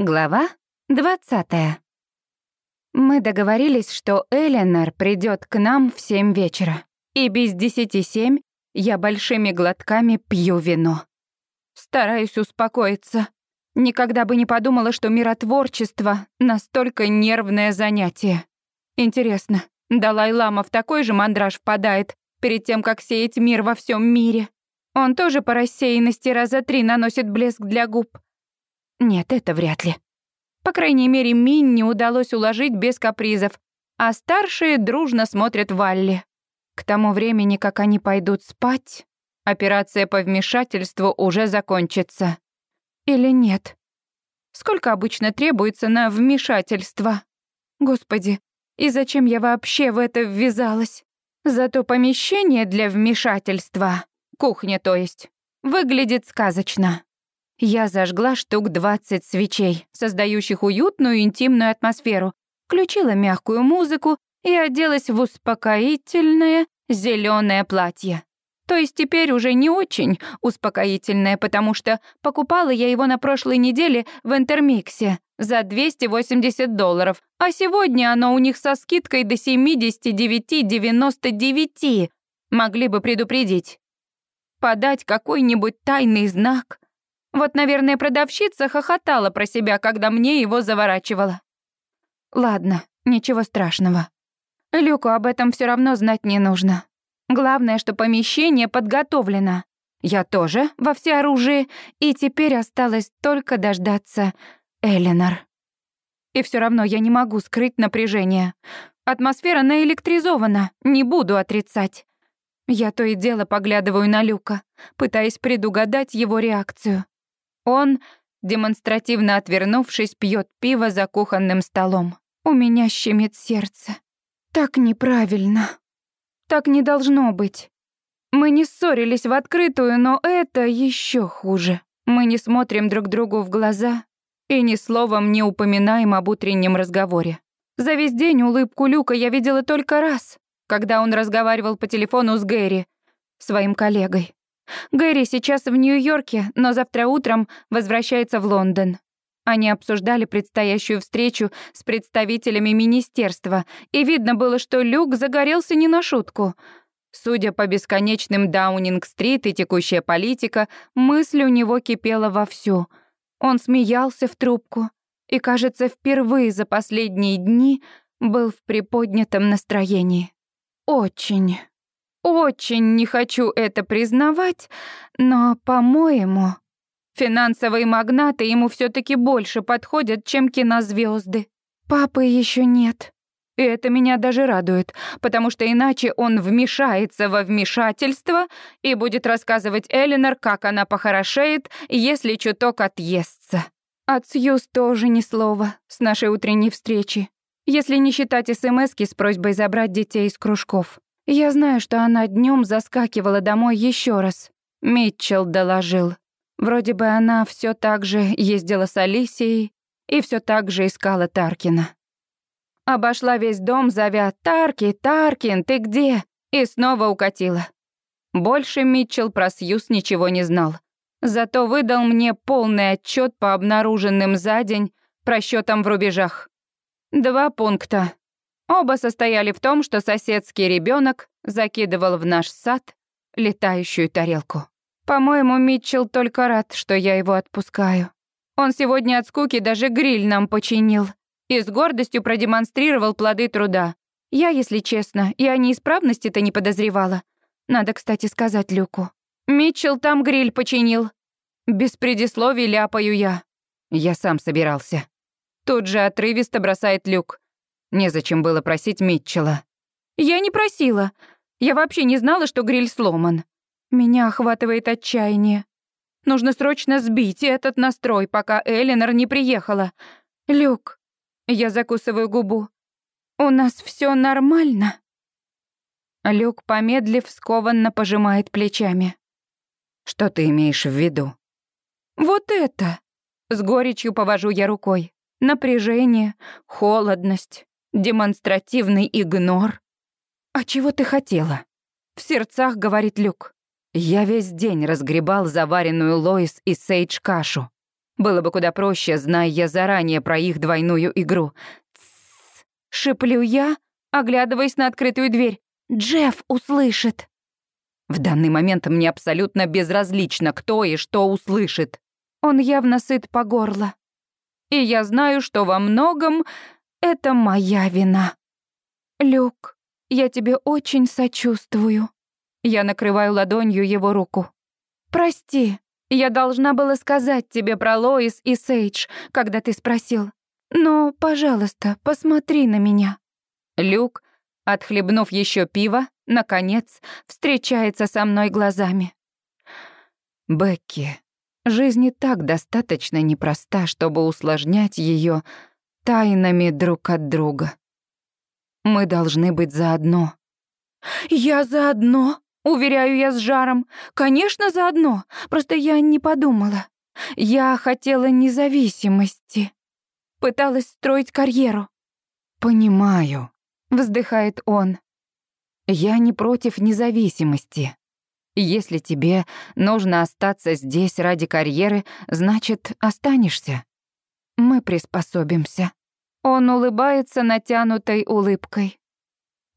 Глава 20. Мы договорились, что Эленор придет к нам в семь вечера. И без десяти семь я большими глотками пью вино. Стараюсь успокоиться. Никогда бы не подумала, что миротворчество — настолько нервное занятие. Интересно, Далай-лама в такой же мандраж впадает перед тем, как сеять мир во всем мире? Он тоже по рассеянности раза три наносит блеск для губ. Нет, это вряд ли. По крайней мере, Минни удалось уложить без капризов, а старшие дружно смотрят Валли. К тому времени, как они пойдут спать, операция по вмешательству уже закончится. Или нет? Сколько обычно требуется на вмешательство? Господи, и зачем я вообще в это ввязалась? Зато помещение для вмешательства, кухня то есть, выглядит сказочно. Я зажгла штук 20 свечей, создающих уютную интимную атмосферу, включила мягкую музыку и оделась в успокоительное зеленое платье. То есть теперь уже не очень успокоительное, потому что покупала я его на прошлой неделе в Интермиксе за 280 долларов, а сегодня оно у них со скидкой до 79,99. Могли бы предупредить. Подать какой-нибудь тайный знак — вот, наверное, продавщица хохотала про себя, когда мне его заворачивала. Ладно, ничего страшного. Люку об этом все равно знать не нужно. Главное, что помещение подготовлено. Я тоже во всеоружии, и теперь осталось только дождаться Эленор. И все равно я не могу скрыть напряжение. Атмосфера наэлектризована, не буду отрицать. Я то и дело поглядываю на Люка, пытаясь предугадать его реакцию. Он, демонстративно отвернувшись, пьет пиво за кухонным столом. У меня щемит сердце. Так неправильно. Так не должно быть. Мы не ссорились в открытую, но это еще хуже. Мы не смотрим друг другу в глаза и ни словом не упоминаем об утреннем разговоре. За весь день улыбку Люка я видела только раз, когда он разговаривал по телефону с Гэри, своим коллегой. Гэри сейчас в Нью-Йорке, но завтра утром возвращается в Лондон. Они обсуждали предстоящую встречу с представителями министерства, и видно было, что Люк загорелся не на шутку. Судя по бесконечным Даунинг-стрит и текущая политика, мысль у него кипела вовсю. Он смеялся в трубку и, кажется, впервые за последние дни был в приподнятом настроении. Очень очень не хочу это признавать, но, по-моему, финансовые магнаты ему все таки больше подходят, чем кинозвезды. Папы еще нет. И это меня даже радует, потому что иначе он вмешается во вмешательство и будет рассказывать Эленор, как она похорошеет, если чуток отъестся. От Сьюз тоже ни слова с нашей утренней встречи, если не считать СМСки с просьбой забрать детей из кружков. Я знаю, что она днем заскакивала домой еще раз. Митчелл доложил. Вроде бы она все так же ездила с Алисией и все так же искала Таркина. Обошла весь дом, зовя «Тарки, Таркин, ты где?» и снова укатила. Больше Митчелл про Сьюз ничего не знал. Зато выдал мне полный отчет по обнаруженным за день просчетам в рубежах. Два пункта. Оба состояли в том, что соседский ребенок закидывал в наш сад летающую тарелку. По-моему, Митчелл только рад, что я его отпускаю. Он сегодня от скуки даже гриль нам починил и с гордостью продемонстрировал плоды труда. Я, если честно, и о неисправности-то не подозревала. Надо, кстати, сказать Люку. Митчелл там гриль починил. Без предисловий ляпаю я. Я сам собирался. Тут же отрывисто бросает Люк. Незачем было просить Митчелла. «Я не просила. Я вообще не знала, что гриль сломан. Меня охватывает отчаяние. Нужно срочно сбить этот настрой, пока Элинор не приехала. Люк, я закусываю губу. У нас все нормально?» Люк, помедлив, скованно пожимает плечами. «Что ты имеешь в виду?» «Вот это!» С горечью повожу я рукой. Напряжение, холодность, демонстративный игнор. «А чего ты хотела?» В сердцах говорит Люк. «Я весь день разгребал заваренную Лоис и Сейдж кашу. Было бы куда проще, зная я заранее про их двойную игру. «Тссс!» — шиплю я, оглядываясь на открытую дверь. «Джефф услышит!» В данный момент мне абсолютно безразлично, кто и что услышит. Он явно сыт по горло. И я знаю, что во многом это моя вина. Люк, я тебе очень сочувствую. Я накрываю ладонью его руку. Прости, я должна была сказать тебе про Лоис и Сейдж, когда ты спросил. Но, пожалуйста, посмотри на меня. Люк, отхлебнув еще пиво, наконец, встречается со мной глазами. Бекки, жизнь и так достаточно непроста, чтобы усложнять ее тайнами друг от друга. Мы должны быть заодно. Я заодно, уверяю я с жаром. Конечно, заодно. Просто я не подумала. Я хотела независимости. Пыталась строить карьеру. Понимаю, вздыхает он. Я не против независимости. Если тебе нужно остаться здесь ради карьеры, значит, останешься. Мы приспособимся. Он улыбается натянутой улыбкой.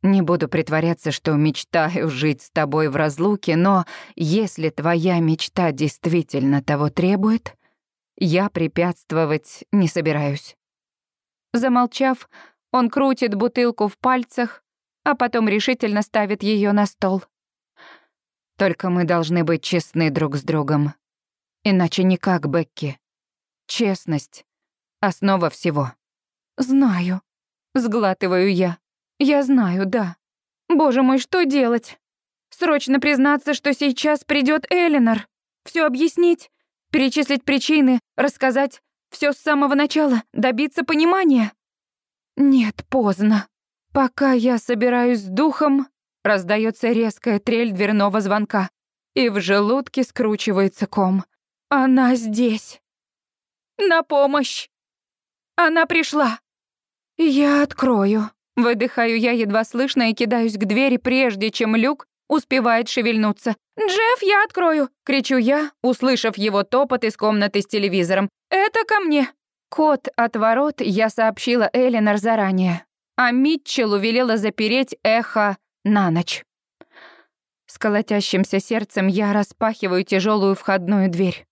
Не буду притворяться, что мечтаю жить с тобой в разлуке, но если твоя мечта действительно того требует, я препятствовать не собираюсь. Замолчав, он крутит бутылку в пальцах, а потом решительно ставит ее на стол. Только мы должны быть честны друг с другом. Иначе никак, Бекки. Честность — основа всего. Знаю. Сглатываю я. Я знаю, да. Боже мой, что делать? Срочно признаться, что сейчас придет Элинор. Все объяснить, перечислить причины, рассказать все с самого начала, добиться понимания. Нет, поздно. Пока я собираюсь с духом, раздается резкая трель дверного звонка, и в желудке скручивается ком. Она здесь. На помощь. Она пришла. Я открою. Выдыхаю я едва слышно и кидаюсь к двери, прежде чем Люк успевает шевельнуться. «Джефф, я открою!» — кричу я, услышав его топот из комнаты с телевизором. «Это ко мне!» Код от ворот я сообщила Элинор заранее а Митчеллу велела запереть эхо на ночь. С колотящимся сердцем я распахиваю тяжелую входную дверь.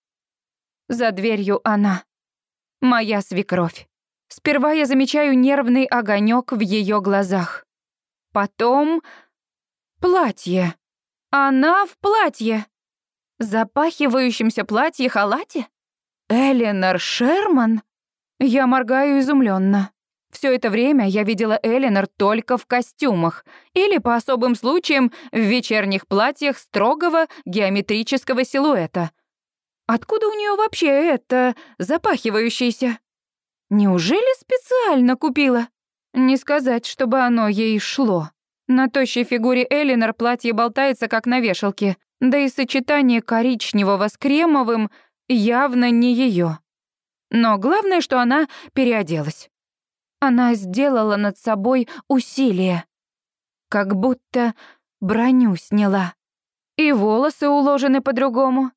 За дверью она. Моя свекровь. Сперва я замечаю нервный огонек в ее глазах. Потом... Платье. Она в платье. Запахивающемся платье-халате? Эленор Шерман? Я моргаю изумленно. Все это время я видела Эленор только в костюмах или, по особым случаям, в вечерних платьях строгого геометрического силуэта. Откуда у нее вообще это запахивающееся? Неужели специально купила? Не сказать, чтобы оно ей шло. На тощей фигуре Эленор платье болтается, как на вешалке, да и сочетание коричневого с кремовым явно не ее. Но главное, что она переоделась. Она сделала над собой усилие. Как будто броню сняла. И волосы уложены по-другому.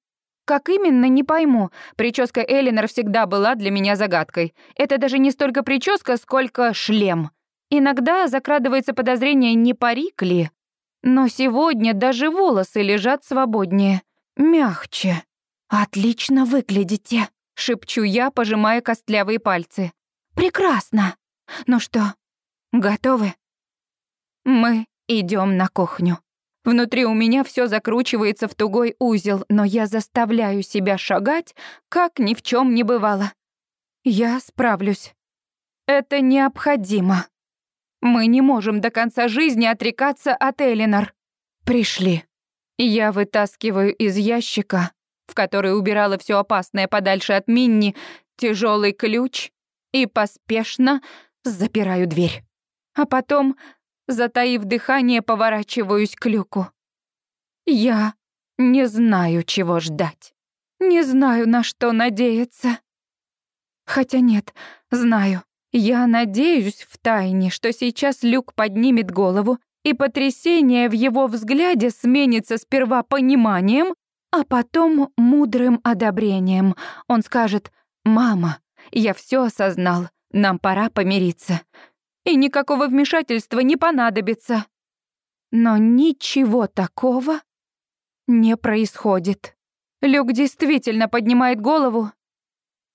Как именно, не пойму. Прическа Элинор всегда была для меня загадкой. Это даже не столько прическа, сколько шлем. Иногда закрадывается подозрение, не парик ли. Но сегодня даже волосы лежат свободнее, мягче. «Отлично выглядите», — шепчу я, пожимая костлявые пальцы. «Прекрасно!» Ну что, готовы? Мы идем на кухню. Внутри у меня все закручивается в тугой узел, но я заставляю себя шагать, как ни в чем не бывало. Я справлюсь. Это необходимо. Мы не можем до конца жизни отрекаться от Элинор. Пришли. Я вытаскиваю из ящика, в который убирала все опасное подальше от Минни, тяжелый ключ и поспешно запираю дверь. А потом, затаив дыхание, поворачиваюсь к люку. Я не знаю, чего ждать. Не знаю, на что надеяться. Хотя нет, знаю. Я надеюсь в тайне, что сейчас Люк поднимет голову, и потрясение в его взгляде сменится сперва пониманием, а потом мудрым одобрением. Он скажет «Мама, я все осознал. Нам пора помириться. И никакого вмешательства не понадобится». Но ничего такого не происходит. Люк действительно поднимает голову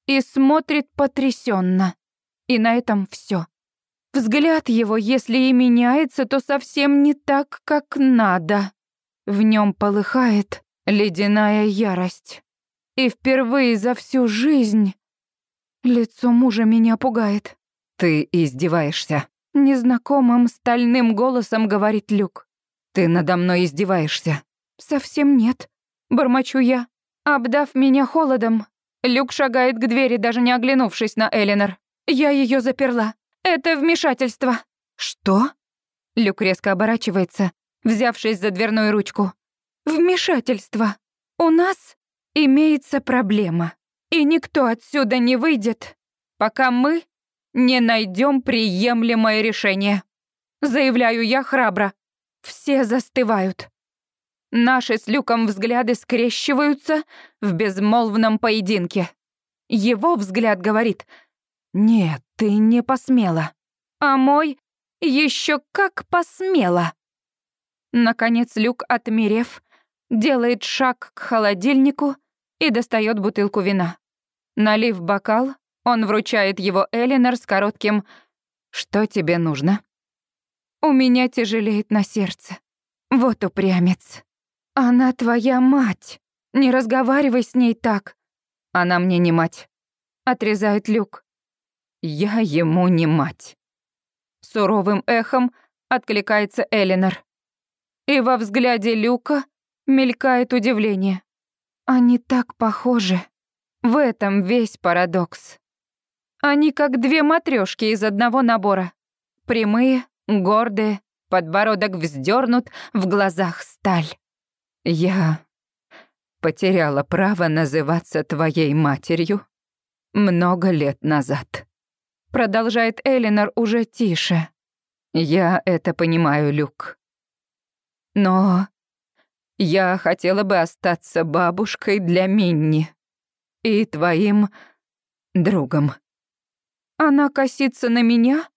и смотрит потрясенно. И на этом все. Взгляд его, если и меняется, то совсем не так, как надо. В нем полыхает ледяная ярость. И впервые за всю жизнь лицо мужа меня пугает. «Ты издеваешься», — незнакомым стальным голосом говорит Люк. «Ты надо мной издеваешься». «Совсем нет», — бормочу я. Обдав меня холодом, Люк шагает к двери, даже не оглянувшись на Эленор. Я ее заперла. Это вмешательство. Что? Люк резко оборачивается, взявшись за дверную ручку. Вмешательство. У нас имеется проблема. И никто отсюда не выйдет, пока мы не найдем приемлемое решение. Заявляю я храбро. Все застывают. Наши с Люком взгляды скрещиваются в безмолвном поединке. Его взгляд говорит «Нет, ты не посмела». А мой еще как посмела. Наконец Люк, отмерев, делает шаг к холодильнику и достает бутылку вина. Налив бокал, он вручает его Элинор с коротким «Что тебе нужно?» У меня тяжелеет на сердце. Вот упрямец. «Она твоя мать. Не разговаривай с ней так». «Она мне не мать», — отрезает Люк. «Я ему не мать». Суровым эхом откликается Элинор. И во взгляде Люка мелькает удивление. Они так похожи. В этом весь парадокс. Они как две матрешки из одного набора. Прямые, гордые, подбородок вздернут, в глазах сталь. Я потеряла право называться твоей матерью много лет назад. Продолжает Элинор уже тише. Я это понимаю, Люк. Но я хотела бы остаться бабушкой для Минни и твоим другом. Она косится на меня,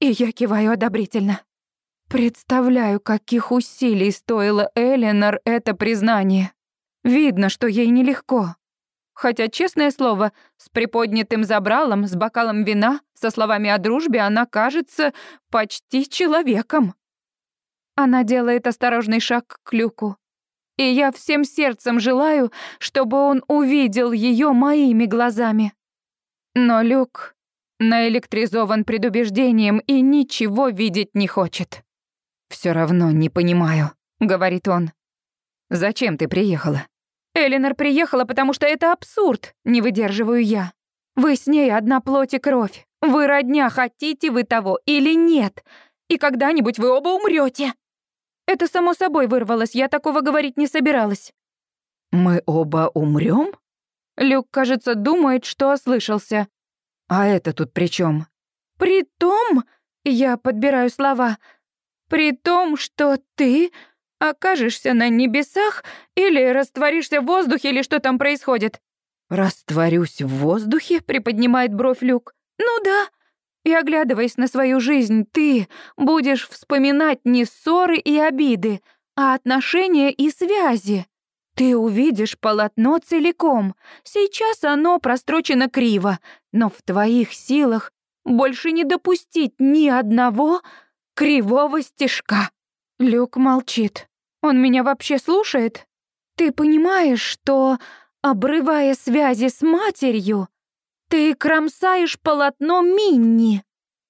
и я киваю одобрительно. Представляю, каких усилий стоило Эленор это признание. Видно, что ей нелегко. Хотя, честное слово, с приподнятым забралом, с бокалом вина, со словами о дружбе она кажется почти человеком. Она делает осторожный шаг к люку. И я всем сердцем желаю, чтобы он увидел ее моими глазами. Но Люк наэлектризован предубеждением и ничего видеть не хочет. Все равно не понимаю», — говорит он. «Зачем ты приехала?» «Элинор приехала, потому что это абсурд», — не выдерживаю я. «Вы с ней одна плоть и кровь. Вы родня, хотите вы того или нет. И когда-нибудь вы оба умрете. Это само собой вырвалось, я такого говорить не собиралась. Мы оба умрем? Люк, кажется, думает, что ослышался. А это тут при чем? При том, я подбираю слова, при том, что ты окажешься на небесах или растворишься в воздухе, или что там происходит. «Растворюсь в воздухе?» — приподнимает бровь Люк. «Ну да. И оглядываясь на свою жизнь, ты будешь вспоминать не ссоры и обиды, а отношения и связи. Ты увидишь полотно целиком. Сейчас оно прострочено криво, но в твоих силах больше не допустить ни одного кривого стежка. Люк молчит. Он меня вообще слушает? Ты понимаешь, что, обрывая связи с матерью, ты кромсаешь полотно Минни?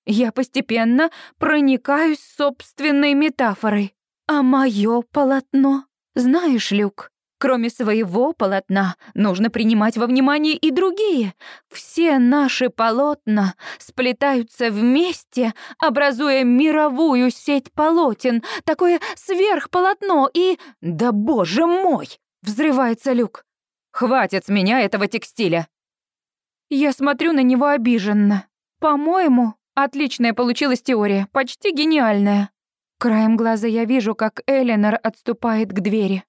Я постепенно проникаюсь собственной метафорой. А мое полотно? Знаешь, Люк, Кроме своего полотна, нужно принимать во внимание и другие. Все наши полотна сплетаются вместе, образуя мировую сеть полотен, такое сверхполотно и... Да боже мой! Взрывается Люк. Хватит с меня этого текстиля. Я смотрю на него обиженно. По-моему, отличная получилась теория, почти гениальная. Краем глаза я вижу, как Эленор отступает к двери.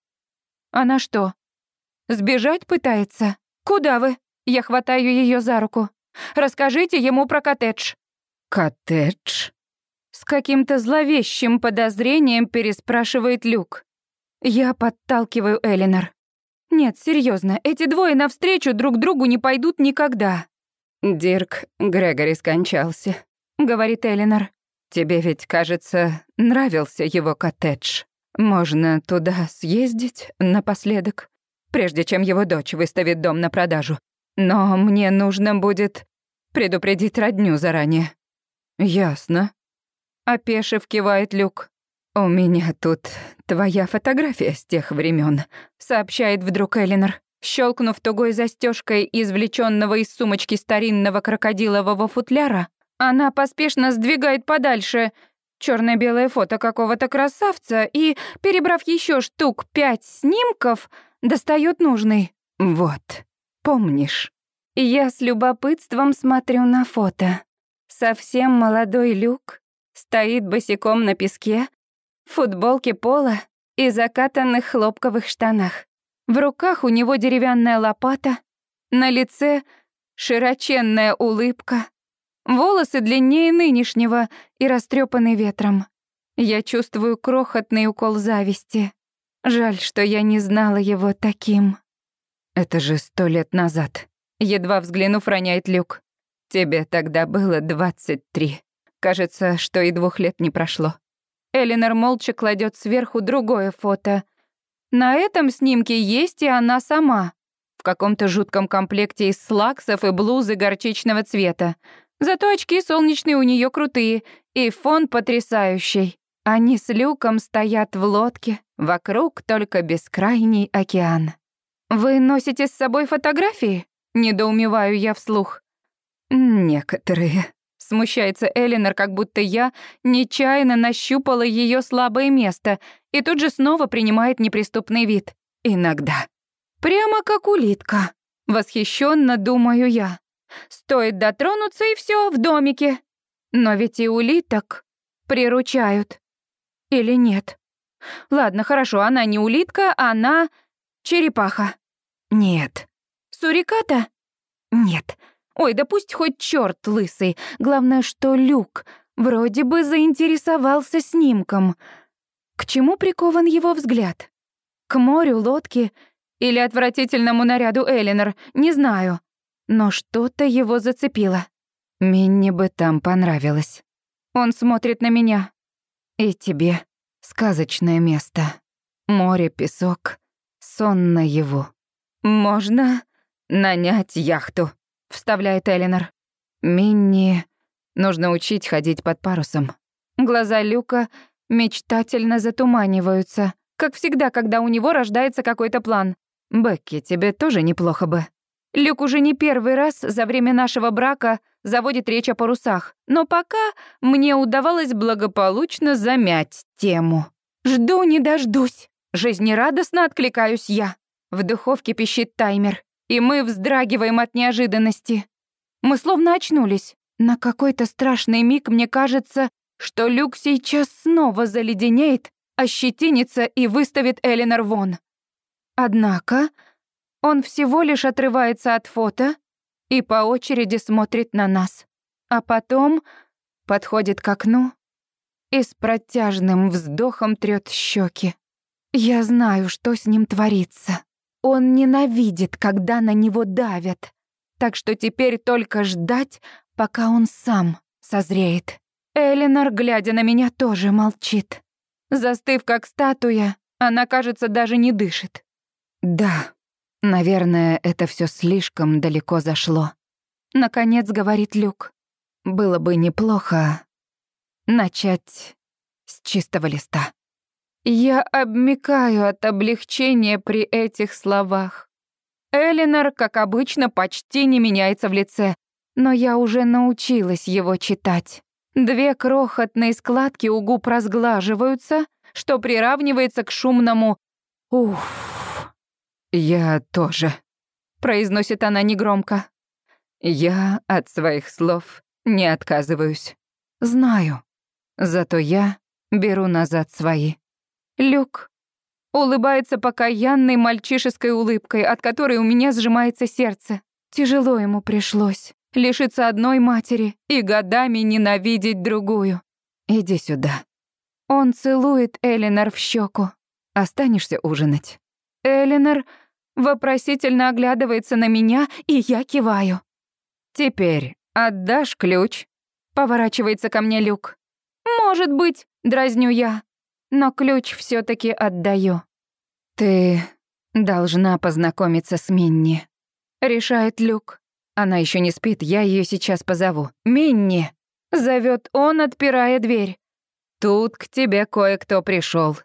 Она что, сбежать пытается? Куда вы? Я хватаю ее за руку. «Расскажите ему про коттедж». «Коттедж?» С каким-то зловещим подозрением переспрашивает Люк. Я подталкиваю Элинор. Нет, серьезно, эти двое навстречу друг другу не пойдут никогда. «Дирк Грегори скончался», — говорит Элинор. «Тебе ведь, кажется, нравился его коттедж. Можно туда съездить напоследок, прежде чем его дочь выставит дом на продажу. Но мне нужно будет предупредить родню заранее». «Ясно», — опешив кивает Люк. «У меня тут твоя фотография с тех времен, сообщает вдруг Элинор. Щелкнув тугой застежкой извлеченного из сумочки старинного крокодилового футляра, она поспешно сдвигает подальше черно белое фото какого-то красавца и, перебрав еще штук пять снимков, достает нужный. Вот, помнишь? Я с любопытством смотрю на фото. Совсем молодой Люк стоит босиком на песке, в футболке пола и закатанных хлопковых штанах. В руках у него деревянная лопата, на лице широченная улыбка, волосы длиннее нынешнего и растрепаны ветром. Я чувствую крохотный укол зависти. Жаль, что я не знала его таким. Это же сто лет назад. Едва взглянув, роняет Люк. Тебе тогда было двадцать три. Кажется, что и двух лет не прошло. Элинор молча кладет сверху другое фото — на этом снимке есть и она сама. В каком-то жутком комплекте из слаксов и блузы горчичного цвета. Зато очки солнечные у нее крутые, и фон потрясающий. Они с Люком стоят в лодке, вокруг только бескрайний океан. «Вы носите с собой фотографии?» — недоумеваю я вслух. «Некоторые», Смущается Элинор, как будто я нечаянно нащупала ее слабое место и тут же снова принимает неприступный вид. Иногда. Прямо как улитка. Восхищенно думаю я. Стоит дотронуться, и все в домике. Но ведь и улиток приручают. Или нет? Ладно, хорошо, она не улитка, она черепаха. Нет. Суриката? Нет. Ой, да пусть хоть черт лысый. Главное, что Люк вроде бы заинтересовался снимком. К чему прикован его взгляд? К морю, лодке или отвратительному наряду Элинор, не знаю. Но что-то его зацепило. Минни бы там понравилось. Он смотрит на меня. И тебе. Сказочное место. Море, песок, сон на его. Можно нанять яхту. — вставляет Элинор. «Минни нужно учить ходить под парусом». Глаза Люка мечтательно затуманиваются, как всегда, когда у него рождается какой-то план. «Бекки, тебе тоже неплохо бы». Люк уже не первый раз за время нашего брака заводит речь о парусах, но пока мне удавалось благополучно замять тему. «Жду не дождусь», — жизнерадостно откликаюсь я. В духовке пищит таймер и мы вздрагиваем от неожиданности. Мы словно очнулись. На какой-то страшный миг мне кажется, что Люк сейчас снова заледенеет, ощетинится и выставит Элинор вон. Однако он всего лишь отрывается от фото и по очереди смотрит на нас. А потом подходит к окну и с протяжным вздохом трёт щеки. Я знаю, что с ним творится. Он ненавидит, когда на него давят. Так что теперь только ждать, пока он сам созреет. Элинор, глядя на меня, тоже молчит. Застыв как статуя, она, кажется, даже не дышит. Да, наверное, это все слишком далеко зашло. Наконец говорит Люк. Было бы неплохо начать с чистого листа. Я обмикаю от облегчения при этих словах. Элинор, как обычно, почти не меняется в лице, но я уже научилась его читать. Две крохотные складки у губ разглаживаются, что приравнивается к шумному «Уф». «Я тоже», — произносит она негромко. «Я от своих слов не отказываюсь. Знаю. Зато я беру назад свои». Люк улыбается покаянной мальчишеской улыбкой, от которой у меня сжимается сердце. Тяжело ему пришлось. Лишиться одной матери и годами ненавидеть другую. Иди сюда. Он целует Элинор в щеку. Останешься ужинать? Элинор вопросительно оглядывается на меня, и я киваю. Теперь отдашь ключ? Поворачивается ко мне Люк. Может быть, дразню я, но ключ все таки отдаю. Ты должна познакомиться с Минни. Решает Люк. Она еще не спит, я ее сейчас позову. Минни! Зовет он, отпирая дверь. Тут к тебе кое-кто пришел.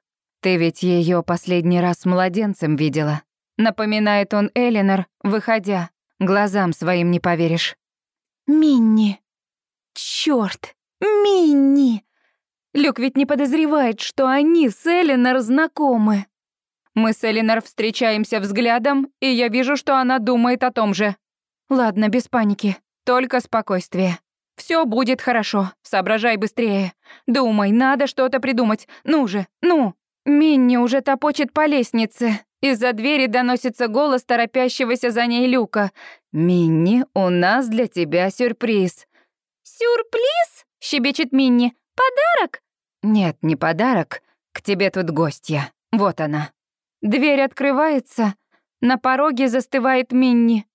Ты ведь ее последний раз младенцем видела. Напоминает он Элинор, выходя. Глазам своим не поверишь. Минни. Чёрт, Минни. Люк ведь не подозревает, что они с Элинор знакомы. Мы с Элинор встречаемся взглядом, и я вижу, что она думает о том же. Ладно, без паники, только спокойствие. Все будет хорошо, соображай быстрее. Думай, надо что-то придумать. Ну же, ну. Минни уже топочет по лестнице. Из-за двери доносится голос торопящегося за ней Люка. «Минни, у нас для тебя сюрприз». «Сюрприз?» — щебечет Минни. «Подарок?» «Нет, не подарок. К тебе тут гостья. Вот она». Дверь открывается. На пороге застывает Минни.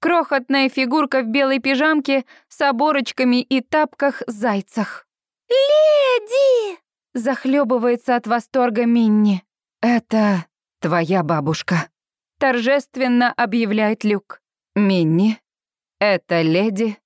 Крохотная фигурка в белой пижамке с оборочками и тапках-зайцах. «Леди!» — захлебывается от восторга Минни. «Это твоя бабушка», — торжественно объявляет Люк. «Минни, это леди,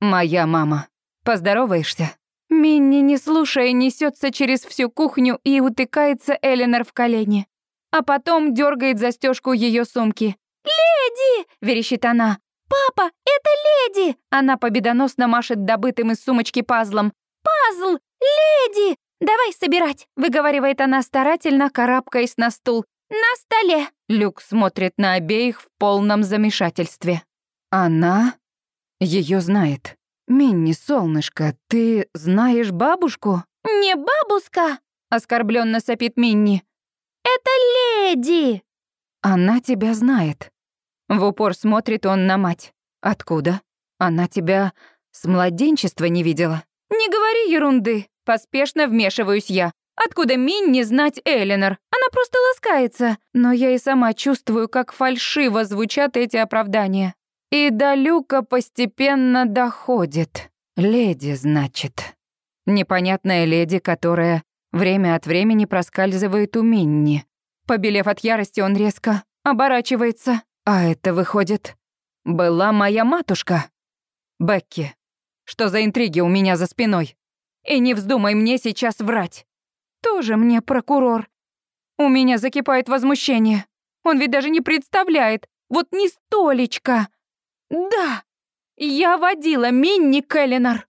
моя мама. Поздороваешься?» Минни, не слушая, несется через всю кухню и утыкается Эленор в колени. А потом дергает застежку ее сумки. «Леди!» — верещит она. «Папа, это леди!» Она победоносно машет добытым из сумочки пазлом. «Пазл! Леди! Давай собирать!» — выговаривает она старательно, карабкаясь на стул. «На столе!» Люк смотрит на обеих в полном замешательстве. Она ее знает. «Минни, солнышко, ты знаешь бабушку?» «Не бабушка!» — оскорбленно сопит Минни. «Это леди!» «Она тебя знает». В упор смотрит он на мать. «Откуда? Она тебя с младенчества не видела?» «Не говори ерунды!» Поспешно вмешиваюсь я. Откуда Минни знать Эленор? Она просто ласкается. Но я и сама чувствую, как фальшиво звучат эти оправдания. И до Люка постепенно доходит. Леди, значит. Непонятная леди, которая время от времени проскальзывает у Минни. Побелев от ярости, он резко оборачивается. А это выходит, была моя матушка. Бекки, что за интриги у меня за спиной? И не вздумай мне сейчас врать. Тоже мне прокурор. У меня закипает возмущение. Он ведь даже не представляет. Вот не столечко. Да, я водила Минни Келлинар,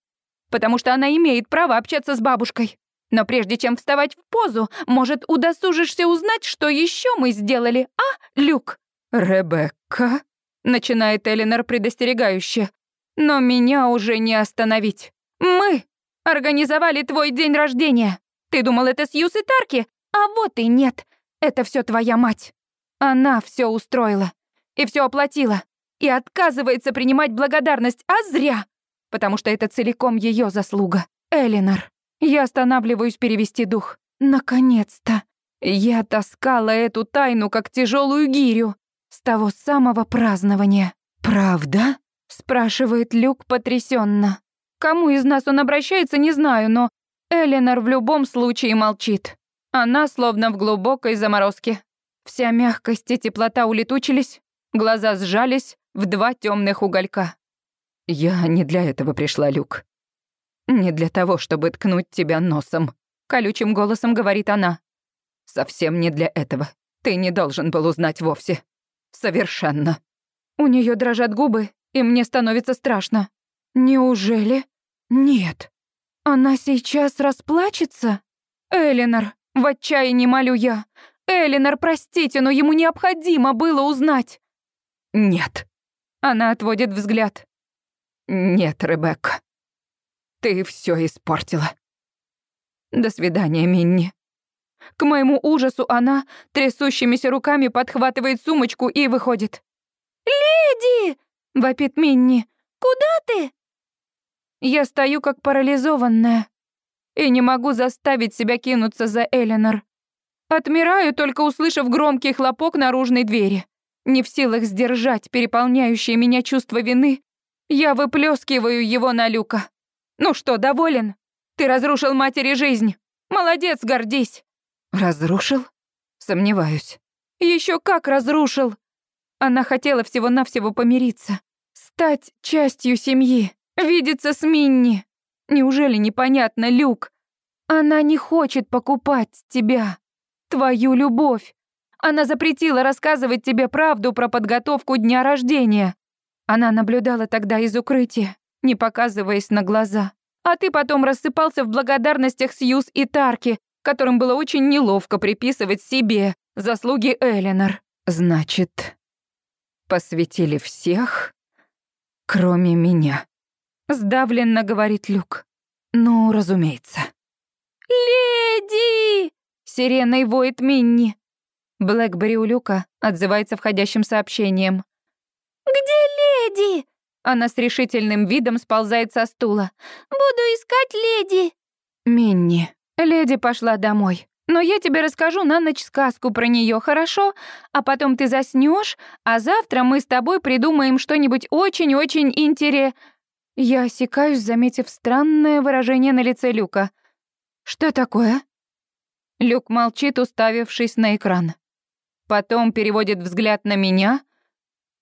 потому что она имеет право общаться с бабушкой. Но прежде чем вставать в позу, может, удосужишься узнать, что еще мы сделали, а, Люк? «Ребекка?» — начинает Элинор предостерегающе. «Но меня уже не остановить. Мы организовали твой день рождения. Ты думал, это Сьюз и Тарки? А вот и нет. Это все твоя мать. Она все устроила и все оплатила. И отказывается принимать благодарность, а зря. Потому что это целиком ее заслуга. Элинор. Я останавливаюсь перевести дух. Наконец-то. Я таскала эту тайну как тяжелую гирю. С того самого празднования. «Правда?» — спрашивает Люк потрясенно. Кому из нас он обращается, не знаю, но Эленор в любом случае молчит. Она словно в глубокой заморозке. Вся мягкость и теплота улетучились, глаза сжались в два темных уголька. «Я не для этого пришла, Люк. Не для того, чтобы ткнуть тебя носом», — колючим голосом говорит она. «Совсем не для этого. Ты не должен был узнать вовсе. Совершенно. У нее дрожат губы, и мне становится страшно. Неужели? Нет. Она сейчас расплачется? Элинор, в отчаянии молю я. Элинор, простите, но ему необходимо было узнать. Нет. Она отводит взгляд. Нет, Ребекка. Ты все испортила. До свидания, Минни. К моему ужасу она трясущимися руками подхватывает сумочку и выходит. «Леди!» — вопит Минни. «Куда ты?» Я стою как парализованная и не могу заставить себя кинуться за Эленор. Отмираю, только услышав громкий хлопок наружной двери. Не в силах сдержать переполняющее меня чувство вины, я выплескиваю его на Люка. «Ну что, доволен? Ты разрушил матери жизнь. Молодец, гордись». «Разрушил?» Сомневаюсь. Еще как разрушил. Она хотела всего-навсего помириться, стать частью семьи, видеться с Минни. Неужели непонятно, Люк? Она не хочет покупать тебя, твою любовь. Она запретила рассказывать тебе правду про подготовку дня рождения. Она наблюдала тогда из укрытия, не показываясь на глаза. А ты потом рассыпался в благодарностях Сьюз и Тарки, которым было очень неловко приписывать себе заслуги Эленор. Значит, посвятили всех, кроме меня. Сдавленно говорит Люк. Ну, разумеется. «Леди!» — сиреной воет Минни. Блэкбери у Люка отзывается входящим сообщением. «Где леди?» Она с решительным видом сползает со стула. «Буду искать леди». «Минни, леди пошла домой. Но я тебе расскажу на ночь сказку про нее, хорошо? А потом ты заснешь, а завтра мы с тобой придумаем что-нибудь очень-очень интере...» Я осекаюсь, заметив странное выражение на лице Люка. «Что такое?» Люк молчит, уставившись на экран. Потом переводит взгляд на меня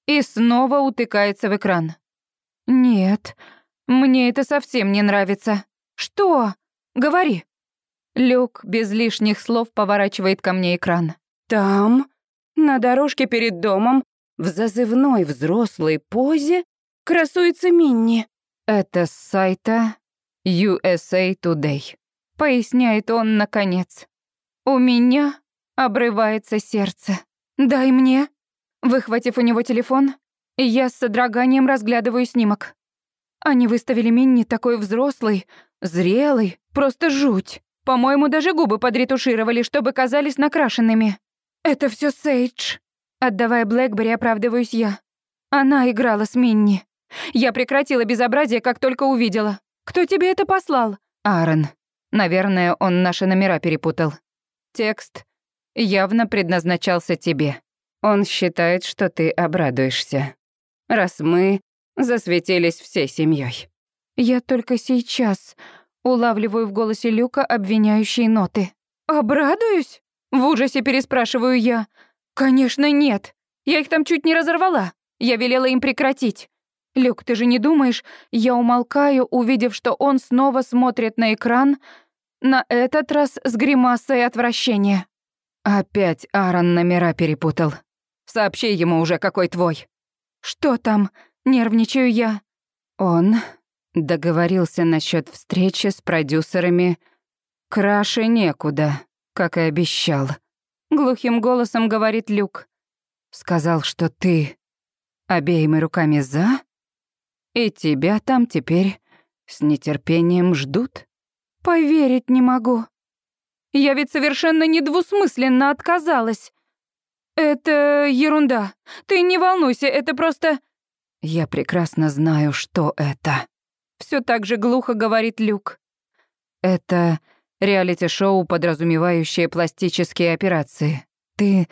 и снова утыкается в экран. «Нет, мне это совсем не нравится. Что? Говори». Люк без лишних слов поворачивает ко мне экран. Там, на дорожке перед домом, в зазывной взрослой позе, красуется Минни. Это с сайта USA Today. Поясняет он наконец. У меня обрывается сердце. Дай мне. Выхватив у него телефон, я с содроганием разглядываю снимок. Они выставили Минни такой взрослый, зрелый, просто жуть. По-моему, даже губы подретушировали, чтобы казались накрашенными. Это все Сейдж. Отдавая Блэкбери, оправдываюсь я. Она играла с Минни. Я прекратила безобразие, как только увидела. Кто тебе это послал? Аарон. Наверное, он наши номера перепутал. Текст явно предназначался тебе. Он считает, что ты обрадуешься. Раз мы засветились всей семьей. Я только сейчас Улавливаю в голосе Люка обвиняющие ноты. «Обрадуюсь?» — в ужасе переспрашиваю я. «Конечно, нет. Я их там чуть не разорвала. Я велела им прекратить. Люк, ты же не думаешь, я умолкаю, увидев, что он снова смотрит на экран, на этот раз с гримасой отвращения. Опять Аарон номера перепутал. Сообщи ему уже, какой твой. Что там? Нервничаю я. Он Договорился насчет встречи с продюсерами. Краше некуда, как и обещал. Глухим голосом говорит Люк. Сказал, что ты обеими руками за, и тебя там теперь с нетерпением ждут. Поверить не могу. Я ведь совершенно недвусмысленно отказалась. Это ерунда. Ты не волнуйся, это просто... Я прекрасно знаю, что это. Все так же глухо говорит Люк. Это реалити-шоу, подразумевающее пластические операции. Ты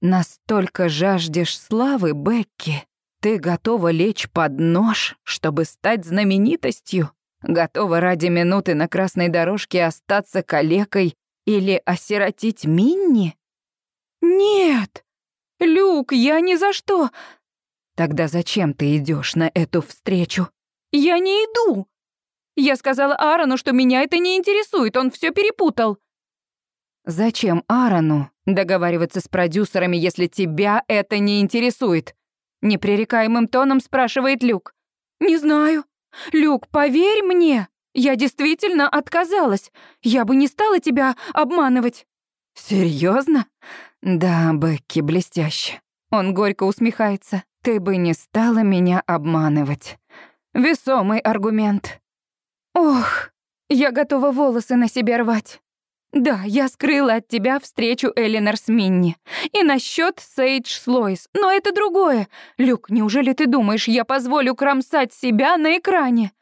настолько жаждешь славы, Бекки. Ты готова лечь под нож, чтобы стать знаменитостью? Готова ради минуты на красной дорожке остаться калекой или осиротить Минни? Нет! Люк, я ни за что! Тогда зачем ты идешь на эту встречу? «Я не иду!» Я сказала Аарону, что меня это не интересует, он все перепутал. «Зачем Аарону договариваться с продюсерами, если тебя это не интересует?» Непререкаемым тоном спрашивает Люк. «Не знаю. Люк, поверь мне, я действительно отказалась. Я бы не стала тебя обманывать». Серьезно? Да, Бекки, блестяще. Он горько усмехается. Ты бы не стала меня обманывать. Весомый аргумент. Ох, я готова волосы на себе рвать. Да, я скрыла от тебя встречу Элинор с Минни. И насчет Сейдж с Лоис. Но это другое. Люк, неужели ты думаешь, я позволю кромсать себя на экране?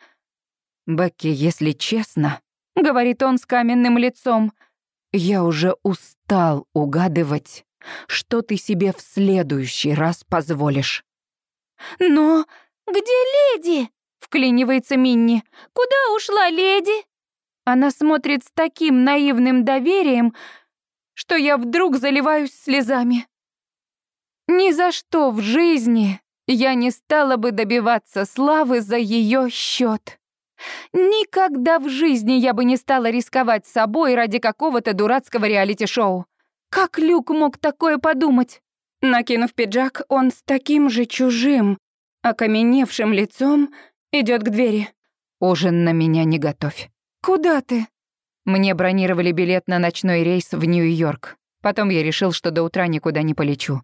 Бекки, если честно, — говорит он с каменным лицом, — я уже устал угадывать, что ты себе в следующий раз позволишь. Но где леди? — вклинивается Минни. Куда ушла леди? Она смотрит с таким наивным доверием, что я вдруг заливаюсь слезами. Ни за что в жизни я не стала бы добиваться славы за ее счет. Никогда в жизни я бы не стала рисковать собой ради какого-то дурацкого реалити-шоу. Как Люк мог такое подумать? Накинув пиджак, он с таким же чужим, окаменевшим лицом идет к двери. «Ужин на меня не готовь». «Куда ты?» Мне бронировали билет на ночной рейс в Нью-Йорк. Потом я решил, что до утра никуда не полечу.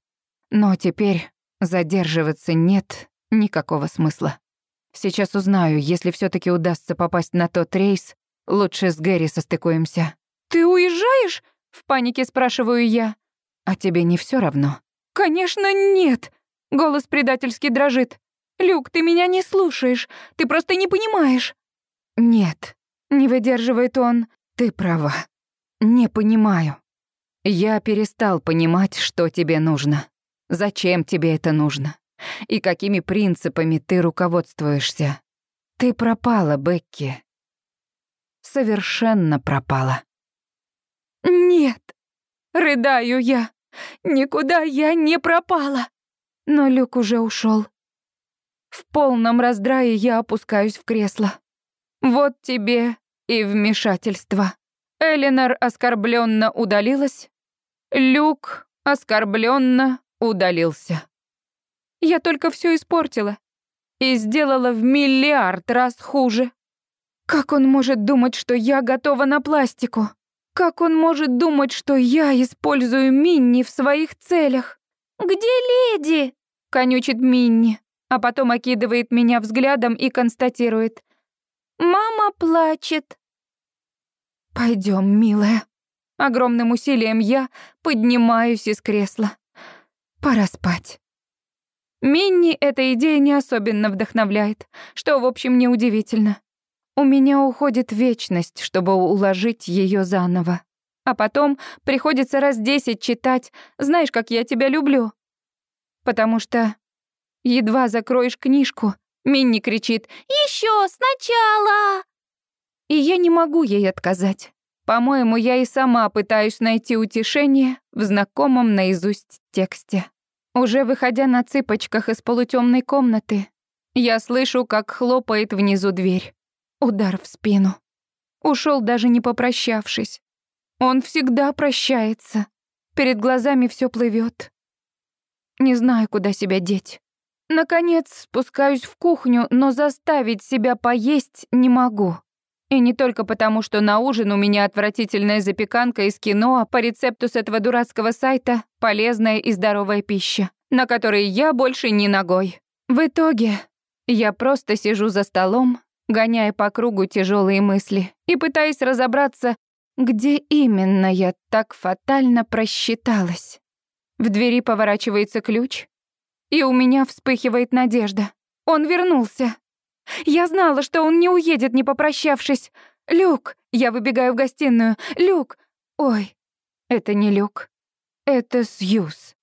Но теперь задерживаться нет никакого смысла. Сейчас узнаю, если все таки удастся попасть на тот рейс, лучше с Гэри состыкуемся. «Ты уезжаешь?» — в панике спрашиваю я. «А тебе не все равно?» «Конечно нет!» — голос предательски дрожит. «Люк, ты меня не слушаешь, ты просто не понимаешь». «Нет», не выдерживает он. Ты права. Не понимаю. Я перестал понимать, что тебе нужно. Зачем тебе это нужно? И какими принципами ты руководствуешься? Ты пропала, Бекки. Совершенно пропала. Нет. Рыдаю я. Никуда я не пропала. Но Люк уже ушел. В полном раздрае я опускаюсь в кресло. Вот тебе и вмешательство. Элинор оскорбленно удалилась. Люк оскорбленно удалился. Я только все испортила и сделала в миллиард раз хуже. Как он может думать, что я готова на пластику? Как он может думать, что я использую Минни в своих целях? «Где леди?» — конючит Минни, а потом окидывает меня взглядом и констатирует. «Мама плачет». Пойдем, милая. Огромным усилием я поднимаюсь из кресла. Пора спать. Минни эта идея не особенно вдохновляет, что, в общем, неудивительно. У меня уходит вечность, чтобы уложить ее заново. А потом приходится раз десять читать «Знаешь, как я тебя люблю». Потому что едва закроешь книжку, Минни кричит «Еще сначала!» И я не могу ей отказать. По-моему, я и сама пытаюсь найти утешение в знакомом наизусть тексте. Уже выходя на цыпочках из полутемной комнаты, я слышу, как хлопает внизу дверь. Удар в спину. Ушел даже не попрощавшись. Он всегда прощается. Перед глазами все плывет. Не знаю, куда себя деть. Наконец спускаюсь в кухню, но заставить себя поесть не могу. И не только потому, что на ужин у меня отвратительная запеканка из кино по рецепту с этого дурацкого сайта «Полезная и здоровая пища», на которой я больше ни ногой. В итоге я просто сижу за столом, гоняя по кругу тяжелые мысли и пытаясь разобраться, где именно я так фатально просчиталась. В двери поворачивается ключ, и у меня вспыхивает надежда. Он вернулся. Я знала, что он не уедет, не попрощавшись. Люк, я выбегаю в гостиную. Люк. Ой, это не Люк. Это Сьюз.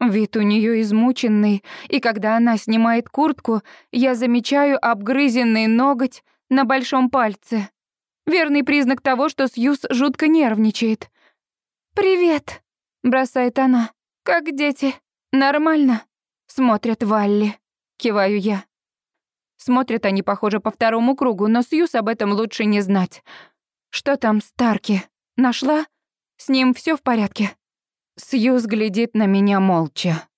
Вид у нее измученный, и когда она снимает куртку, я замечаю обгрызенный ноготь на большом пальце. Верный признак того, что Сьюз жутко нервничает. «Привет», — бросает она. «Как дети? Нормально?» Смотрят Валли. Киваю я. Смотрят они, похоже, по второму кругу, но Сьюз об этом лучше не знать. Что там, Старки? Нашла? С ним все в порядке? Сьюз глядит на меня молча.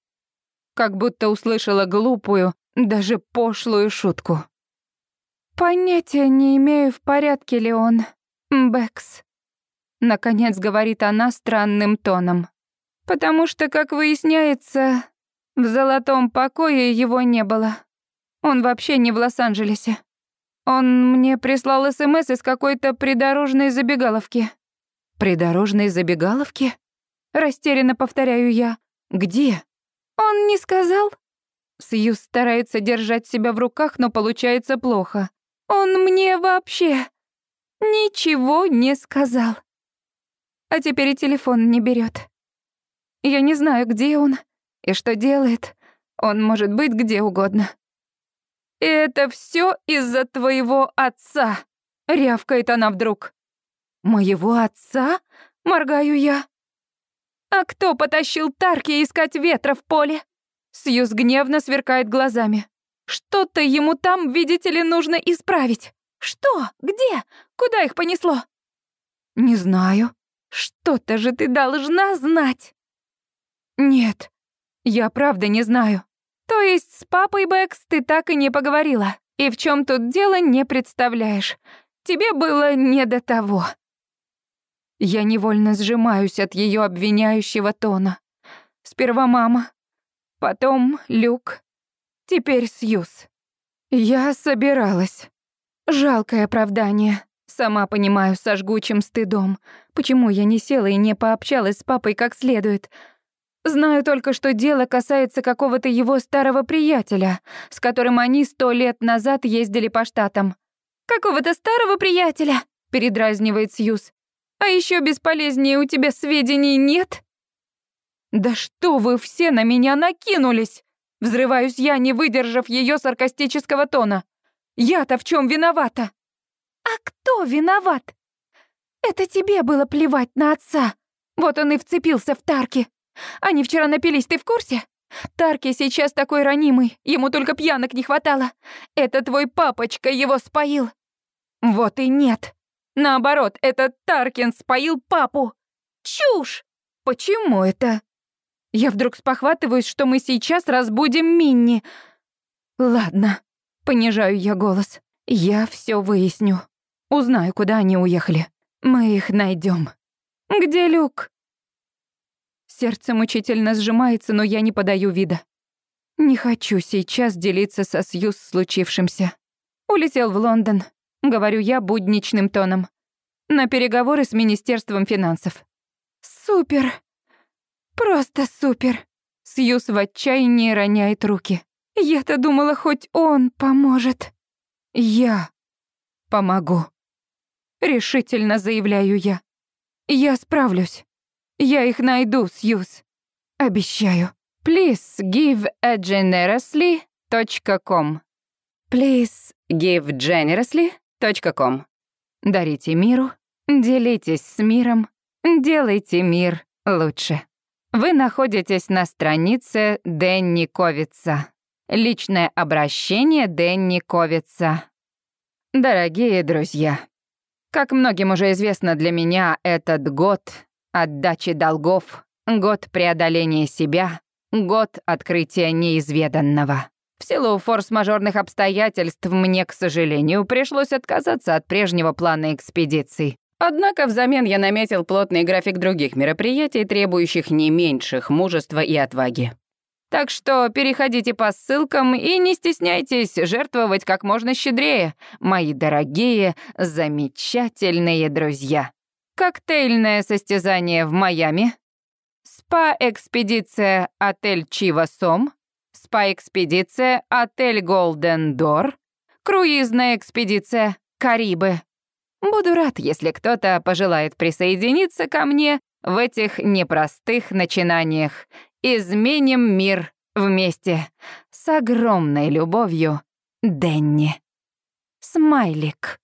Как будто услышала глупую, даже пошлую шутку. Понятия не имею, в порядке ли он. Бэкс. Наконец говорит она странным тоном. Потому что, как выясняется, в золотом покое его не было. Он вообще не в Лос-Анджелесе. Он мне прислал СМС из какой-то придорожной забегаловки. придорожной забегаловке? Растерянно повторяю я. Где? Он не сказал? Сьюз старается держать себя в руках, но получается плохо. Он мне вообще ничего не сказал. А теперь и телефон не берет. Я не знаю, где он и что делает. Он может быть где угодно. И это все из-за твоего отца, рявкает она вдруг. Моего отца? Моргаю я. А кто потащил Тарки искать ветра в поле? Сьюз гневно сверкает глазами. Что-то ему там, видите ли, нужно исправить. Что? Где? Куда их понесло? Не знаю. Что-то же ты должна знать. Нет, я правда не знаю. То есть с папой Бэкс ты так и не поговорила. И в чем тут дело, не представляешь. Тебе было не до того. Я невольно сжимаюсь от ее обвиняющего тона. Сперва мама, потом Люк, теперь Сьюз. Я собиралась. Жалкое оправдание. Сама понимаю, со жгучим стыдом. Почему я не села и не пообщалась с папой как следует? Знаю только, что дело касается какого-то его старого приятеля, с которым они сто лет назад ездили по штатам. «Какого-то старого приятеля?» — передразнивает Сьюз. «А еще бесполезнее у тебя сведений нет?» «Да что вы все на меня накинулись!» Взрываюсь я, не выдержав ее саркастического тона. «Я-то в чем виновата?» «А кто виноват?» «Это тебе было плевать на отца. Вот он и вцепился в Тарки. Они вчера напились, ты в курсе? Тарки сейчас такой ранимый, ему только пьянок не хватало. Это твой папочка его споил. Вот и нет. Наоборот, этот Таркин споил папу. Чушь! Почему это? Я вдруг спохватываюсь, что мы сейчас разбудим Минни. Ладно, понижаю я голос. Я все выясню. Узнаю, куда они уехали. Мы их найдем. Где Люк? Сердце мучительно сжимается, но я не подаю вида. Не хочу сейчас делиться со Сьюз случившимся. Улетел в Лондон, говорю я будничным тоном. На переговоры с Министерством финансов. Супер! Просто супер! Сьюз в отчаянии роняет руки. Я-то думала, хоть он поможет. Я помогу. Решительно заявляю я. Я справлюсь. Я их найду, Сьюз. Обещаю. Please give a generously.com Please give generously.com Дарите миру, делитесь с миром, делайте мир лучше. Вы находитесь на странице Дэнни Ковица. Личное обращение Дэнни Ковица. Дорогие друзья, как многим уже известно для меня, этот год отдачи долгов, год преодоления себя, год открытия неизведанного. В силу форс-мажорных обстоятельств мне, к сожалению, пришлось отказаться от прежнего плана экспедиции. Однако взамен я наметил плотный график других мероприятий, требующих не меньших мужества и отваги. Так что переходите по ссылкам и не стесняйтесь жертвовать как можно щедрее, мои дорогие, замечательные друзья. Коктейльное состязание в Майами, спа-экспедиция отель Чива Сом, спа-экспедиция отель Голден Дор, круизная экспедиция Карибы. Буду рад, если кто-то пожелает присоединиться ко мне в этих непростых начинаниях. Изменим мир вместе. С огромной любовью, Денни. Смайлик.